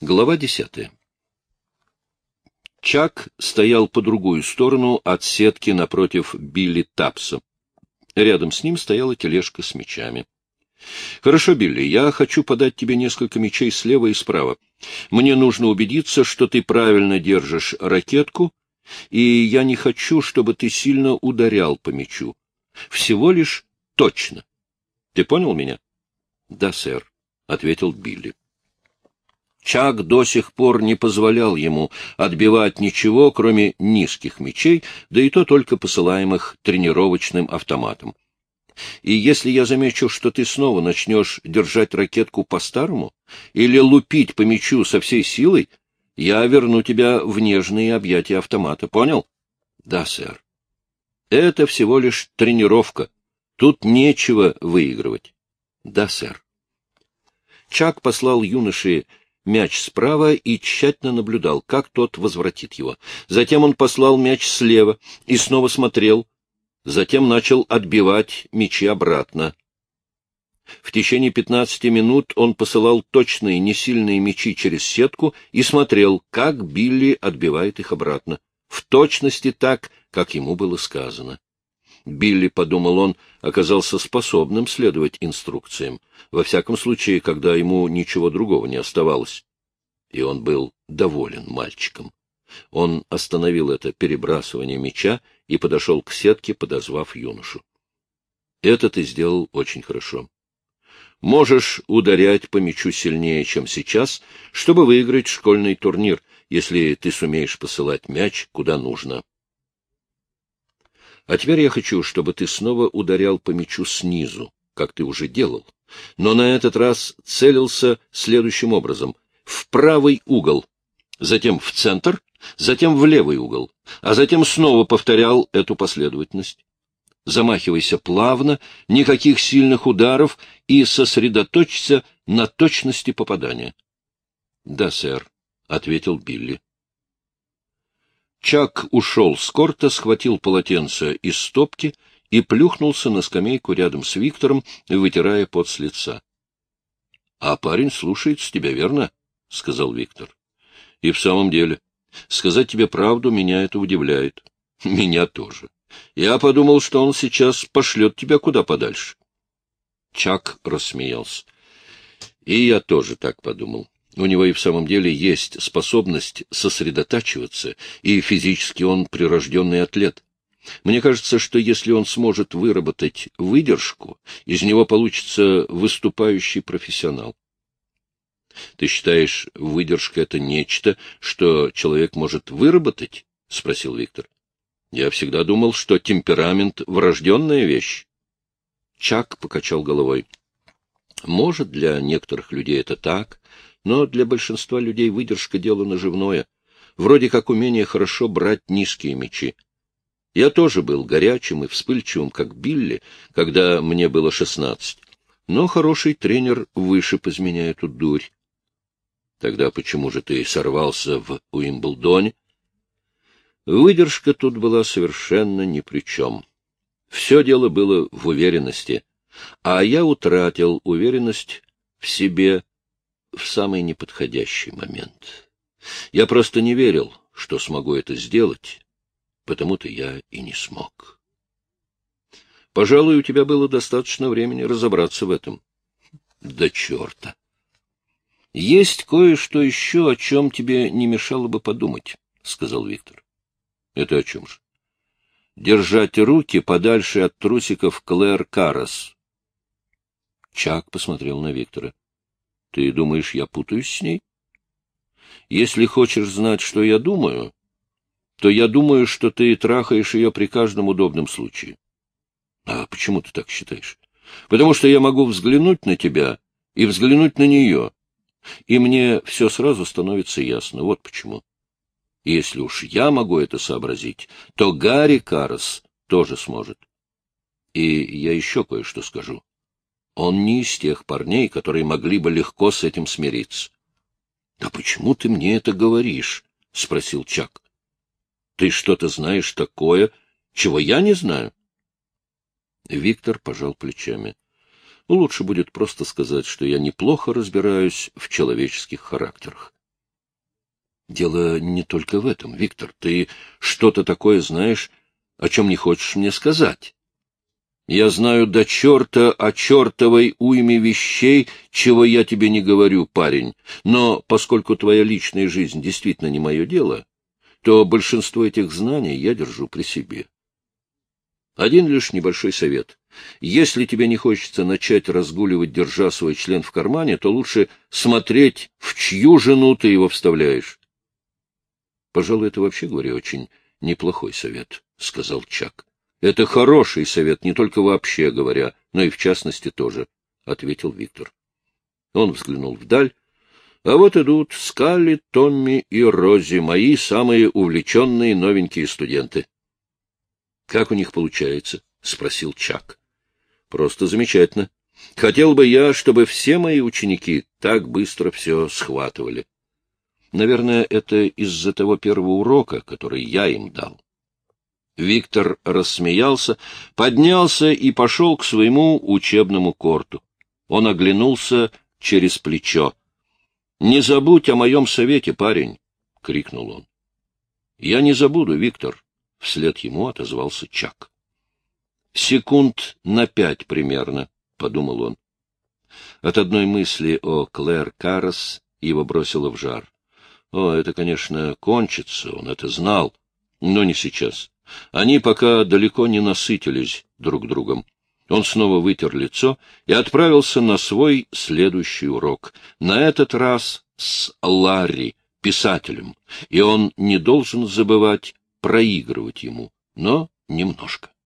Глава десятая. Чак стоял по другую сторону от сетки напротив Билли Тапса. Рядом с ним стояла тележка с мечами. — Хорошо, Билли, я хочу подать тебе несколько мечей слева и справа. Мне нужно убедиться, что ты правильно держишь ракетку, и я не хочу, чтобы ты сильно ударял по мечу. Всего лишь точно. Ты понял меня? — Да, сэр, — ответил Билли. Чак до сих пор не позволял ему отбивать ничего, кроме низких мечей, да и то только посылаемых тренировочным автоматом. И если я замечу, что ты снова начнешь держать ракетку по-старому или лупить по мячу со всей силой, я верну тебя в нежные объятия автомата. Понял? Да, сэр. Это всего лишь тренировка. Тут нечего выигрывать. Да, сэр. Чак послал юноше мяч справа и тщательно наблюдал, как тот возвратит его. Затем он послал мяч слева и снова смотрел. Затем начал отбивать мячи обратно. В течение пятнадцати минут он посылал точные, несильные мячи через сетку и смотрел, как Билли отбивает их обратно. В точности так, как ему было сказано. Билли, подумал он, оказался способным следовать инструкциям, во всяком случае, когда ему ничего другого не оставалось. И он был доволен мальчиком. Он остановил это перебрасывание мяча и подошел к сетке, подозвав юношу. — Это ты сделал очень хорошо. Можешь ударять по мячу сильнее, чем сейчас, чтобы выиграть школьный турнир, если ты сумеешь посылать мяч куда нужно. А теперь я хочу, чтобы ты снова ударял по мячу снизу, как ты уже делал, но на этот раз целился следующим образом — в правый угол, затем в центр, затем в левый угол, а затем снова повторял эту последовательность. Замахивайся плавно, никаких сильных ударов и сосредоточься на точности попадания. — Да, сэр, — ответил Билли. Чак ушел с корта, схватил полотенце из стопки и плюхнулся на скамейку рядом с Виктором, вытирая пот с лица. — А парень слушается тебя, верно? — сказал Виктор. — И в самом деле, сказать тебе правду, меня это удивляет. — Меня тоже. Я подумал, что он сейчас пошлет тебя куда подальше. Чак рассмеялся. — И я тоже так подумал. У него и в самом деле есть способность сосредотачиваться, и физически он прирожденный атлет. Мне кажется, что если он сможет выработать выдержку, из него получится выступающий профессионал. Ты считаешь, выдержка — это нечто, что человек может выработать? — спросил Виктор. — Я всегда думал, что темперамент — врожденная вещь. Чак покачал головой. Может, для некоторых людей это так, но для большинства людей выдержка — дело наживное, вроде как умение хорошо брать низкие мечи. Я тоже был горячим и вспыльчивым, как Билли, когда мне было шестнадцать. Но хороший тренер вышиб из меня эту дурь. Тогда почему же ты сорвался в Уимблдоне? Выдержка тут была совершенно ни при чем. Все дело было в уверенности, а я утратил уверенность в себе в самый неподходящий момент. Я просто не верил, что смогу это сделать, потому-то я и не смог. Пожалуй, у тебя было достаточно времени разобраться в этом. Да черта! — Есть кое-что еще, о чем тебе не мешало бы подумать, — сказал Виктор. — Это о чем же? — Держать руки подальше от трусиков Клэр Карас. Чак посмотрел на Виктора. — Ты думаешь, я путаюсь с ней? — Если хочешь знать, что я думаю, то я думаю, что ты трахаешь ее при каждом удобном случае. — А почему ты так считаешь? — Потому что я могу взглянуть на тебя и взглянуть на нее, и мне все сразу становится ясно. Вот почему. Если уж я могу это сообразить, то Гарри Карас тоже сможет. И я еще кое-что скажу. Он не из тех парней, которые могли бы легко с этим смириться. — Да почему ты мне это говоришь? — спросил Чак. — Ты что-то знаешь такое, чего я не знаю? Виктор пожал плечами. — Лучше будет просто сказать, что я неплохо разбираюсь в человеческих характерах. Дело не только в этом, Виктор. Ты что-то такое знаешь, о чем не хочешь мне сказать. Я знаю до черта о чертовой уйме вещей, чего я тебе не говорю, парень. Но поскольку твоя личная жизнь действительно не мое дело, то большинство этих знаний я держу при себе. Один лишь небольшой совет. Если тебе не хочется начать разгуливать, держа свой член в кармане, то лучше смотреть, в чью жену ты его вставляешь. — Пожалуй, это вообще, говоря, очень неплохой совет, — сказал Чак. — Это хороший совет, не только вообще говоря, но и в частности тоже, — ответил Виктор. Он взглянул вдаль. А вот идут Скалли, Томми и Рози, мои самые увлеченные новенькие студенты. — Как у них получается? — спросил Чак. — Просто замечательно. Хотел бы я, чтобы все мои ученики так быстро все схватывали. Наверное, это из-за того первого урока, который я им дал. Виктор рассмеялся, поднялся и пошел к своему учебному корту. Он оглянулся через плечо. — Не забудь о моем совете, парень! — крикнул он. — Я не забуду, Виктор! — вслед ему отозвался Чак. — Секунд на пять примерно, — подумал он. От одной мысли о Клэр Каррес его бросило в жар. О, это, конечно, кончится, он это знал, но не сейчас. Они пока далеко не насытились друг другом. Он снова вытер лицо и отправился на свой следующий урок, на этот раз с Ларри, писателем, и он не должен забывать проигрывать ему, но немножко.